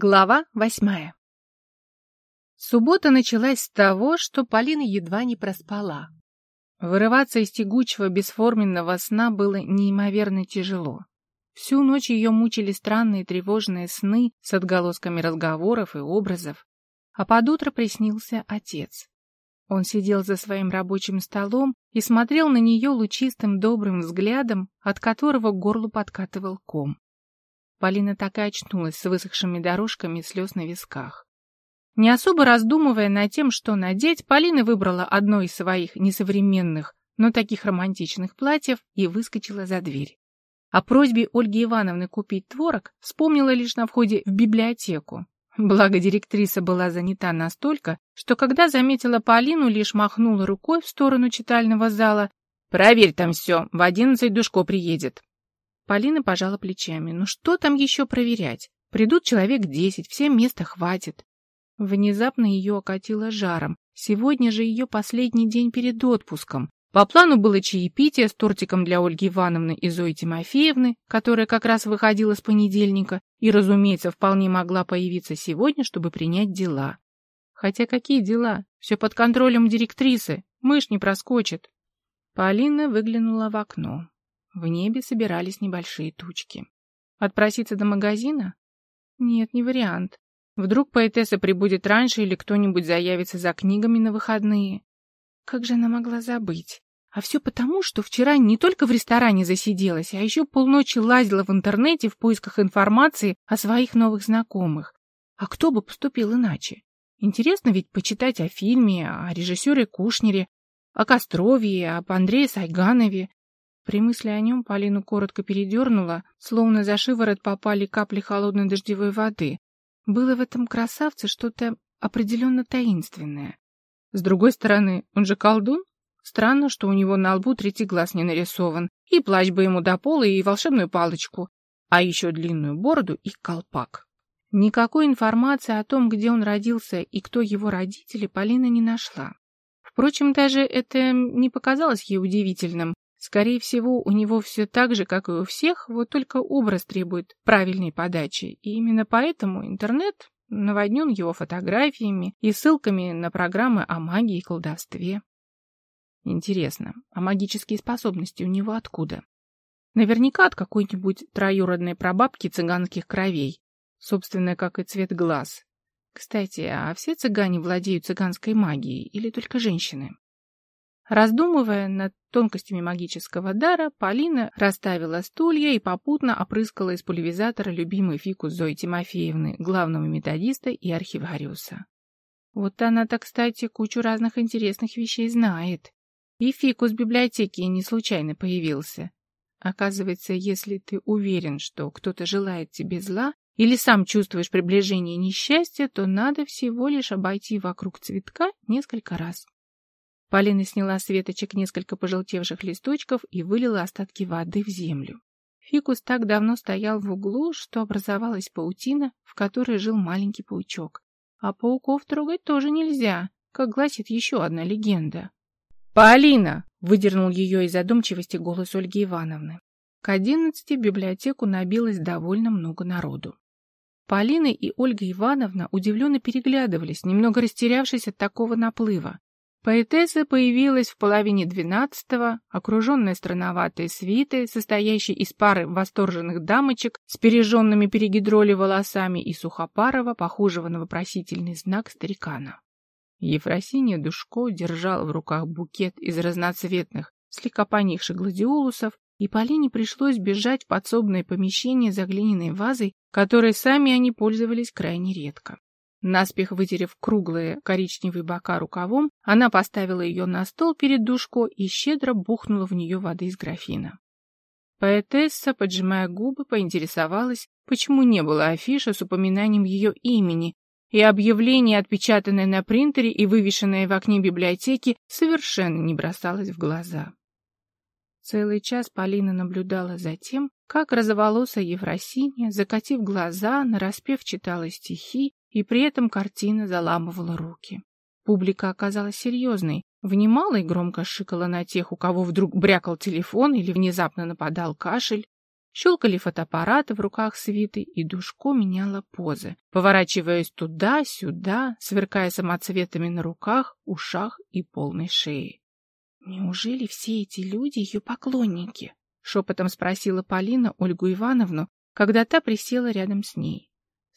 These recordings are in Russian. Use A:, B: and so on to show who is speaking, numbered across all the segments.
A: Глава восьмая Суббота началась с того, что Полина едва не проспала. Вырываться из тягучего бесформенного сна было неимоверно тяжело. Всю ночь ее мучили странные тревожные сны с отголосками разговоров и образов, а под утро приснился отец. Он сидел за своим рабочим столом и смотрел на нее лучистым добрым взглядом, от которого к горлу подкатывал ком. Полина так и очнулась с высохшими дорожками слез на висках. Не особо раздумывая над тем, что надеть, Полина выбрала одно из своих несовременных, но таких романтичных платьев и выскочила за дверь. О просьбе Ольги Ивановны купить творог вспомнила лишь на входе в библиотеку. Благо директриса была занята настолько, что когда заметила Полину, лишь махнула рукой в сторону читального зала. «Проверь там все, в одиннадцать Душко приедет». Полина пожала плечами. Ну что там еще проверять? Придут человек десять, всем места хватит. Внезапно ее окатило жаром. Сегодня же ее последний день перед отпуском. По плану было чаепитие с тортиком для Ольги Ивановны и Зои Тимофеевны, которая как раз выходила с понедельника и, разумеется, вполне могла появиться сегодня, чтобы принять дела. Хотя какие дела? Все под контролем директрисы. Мышь не проскочит. Полина выглянула в окно. В небе собирались небольшие тучки. Отпроситься до магазина? Нет, не вариант. Вдруг поэтесса прибудет раньше или кто-нибудь заявится за книгами на выходные. Как же она могла забыть? А все потому, что вчера не только в ресторане засиделась, а еще полночи лазила в интернете в поисках информации о своих новых знакомых. А кто бы поступил иначе? Интересно ведь почитать о фильме, о режиссере Кушнере, о Кострове, об Андрее Сайганове, при мысли о нем Полину коротко передернула, словно за шиворот попали капли холодной дождевой воды. Было в этом красавце что-то определенно таинственное. С другой стороны, он же колдун. Странно, что у него на лбу третий глаз не нарисован, и плащ бы ему до пола, и волшебную палочку, а еще длинную бороду и колпак. Никакой информации о том, где он родился и кто его родители, Полина не нашла. Впрочем, даже это не показалось ей удивительным. Скорее всего, у него все так же, как и у всех, вот только образ требует правильной подачи. И именно поэтому интернет наводнен его фотографиями и ссылками на программы о магии и колдовстве. Интересно, а магические способности у него откуда? Наверняка от какой-нибудь троюродной прабабки цыганских кровей, собственно, как и цвет глаз. Кстати, а все цыгане владеют цыганской магией или только женщины? Раздумывая над тонкостями магического дара, Полина расставила стулья и попутно опрыскала из пульверизатора любимый фикус Зои Тимофеевны, главного методиста и архивариуса. Вот она-то, кстати, кучу разных интересных вещей знает. И фикус в библиотеке не случайно появился. Оказывается, если ты уверен, что кто-то желает тебе зла, или сам чувствуешь приближение несчастья, то надо всего лишь обойти вокруг цветка несколько раз. Полина сняла с веточек несколько пожелтевших листочков и вылила остатки воды в землю. Фикус так давно стоял в углу, что образовалась паутина, в которой жил маленький паучок. А пауков трогать тоже нельзя, как гласит еще одна легенда. «Полина!» — выдернул ее из задумчивости голос Ольги Ивановны. К одиннадцати в библиотеку набилось довольно много народу. Полина и Ольга Ивановна удивленно переглядывались, немного растерявшись от такого наплыва. Поэтесса появилась в половине двенадцатого, окруженная странноватой свитой, состоящей из пары восторженных дамочек с пережженными перегидроли волосами и сухопарого, похожего на вопросительный знак старикана. Ефросиния Душко держала в руках букет из разноцветных, слегка поникших гладиолусов, и Полине пришлось бежать в подсобное помещение за глиняной вазой, которой сами они пользовались крайне редко. Наспех вытерев круглые коричневые бока рукавом, она поставила ее на стол перед душко и щедро бухнула в нее воды из графина. Поэтесса, поджимая губы, поинтересовалась, почему не было афиши с упоминанием ее имени, и объявление, отпечатанное на принтере и вывешенное в окне библиотеки, совершенно не бросалось в глаза. Целый час Полина наблюдала за тем, как розоволосая Ефросинья, закатив глаза, нараспев читала стихи, и при этом картина заламывала руки. Публика оказалась серьезной, внимала и громко шикала на тех, у кого вдруг брякал телефон или внезапно нападал кашель. Щелкали фотоаппараты в руках свиты, и Душко меняла позы, поворачиваясь туда-сюда, сверкая самоцветами на руках, ушах и полной шее. «Неужели все эти люди ее поклонники?» — шепотом спросила Полина Ольгу Ивановну, когда та присела рядом с ней.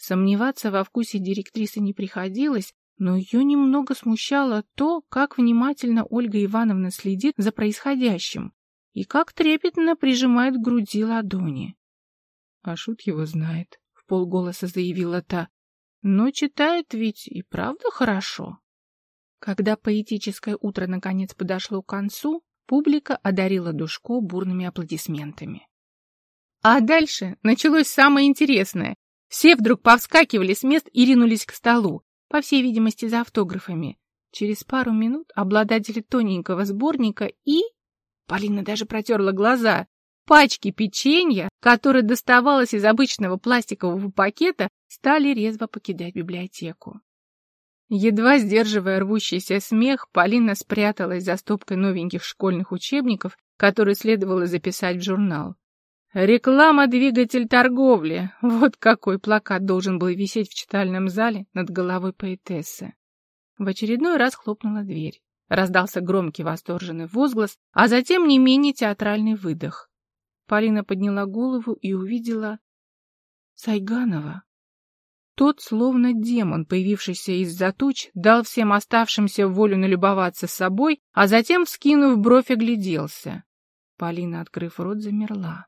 A: Сомневаться во вкусе директрисы не приходилось, но ее немного смущало то, как внимательно Ольга Ивановна следит за происходящим и как трепетно прижимает к груди ладони. — А шут его знает, — в полголоса заявила та, — но читает ведь и правда хорошо. Когда поэтическое утро наконец подошло к концу, публика одарила Душко бурными аплодисментами. А дальше началось самое интересное. Все вдруг повскакивали с мест и ринулись к столу по всей видимости, за автографами. Через пару минут обладатели тоненького сборника и... Полина даже протерла глаза. Пачки печенья, которые доставалось из обычного пластикового пакета, стали резво покидать библиотеку. Едва сдерживая рвущийся смех, Полина спряталась за стопкой новеньких школьных учебников, которые следовало записать в журнал. Реклама «Двигатель торговли». Вот какой плакат должен был висеть в читальном зале над головой поэтессы. В очередной раз хлопнула дверь. Раздался громкий восторженный возглас, а затем не менее театральный выдох. Полина подняла голову и увидела Сайганова. Тот, словно демон, появившийся из-за туч, дал всем оставшимся волю налюбоваться собой, а затем, вскинув бровь, огляделся. Полина, открыв рот, замерла.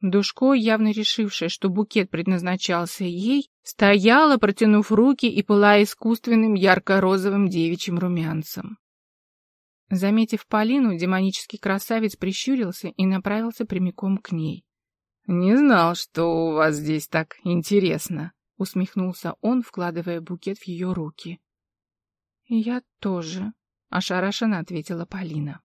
A: Душко, явно решившая, что букет предназначался ей, стояла, протянув руки и пылая искусственным ярко-розовым девичьим румянцем. Заметив Полину, демонический красавец прищурился и направился прямиком к ней. «Не знал, что у вас здесь так интересно», — усмехнулся он, вкладывая букет в ее руки. «Я тоже», — ошарашенно ответила Полина.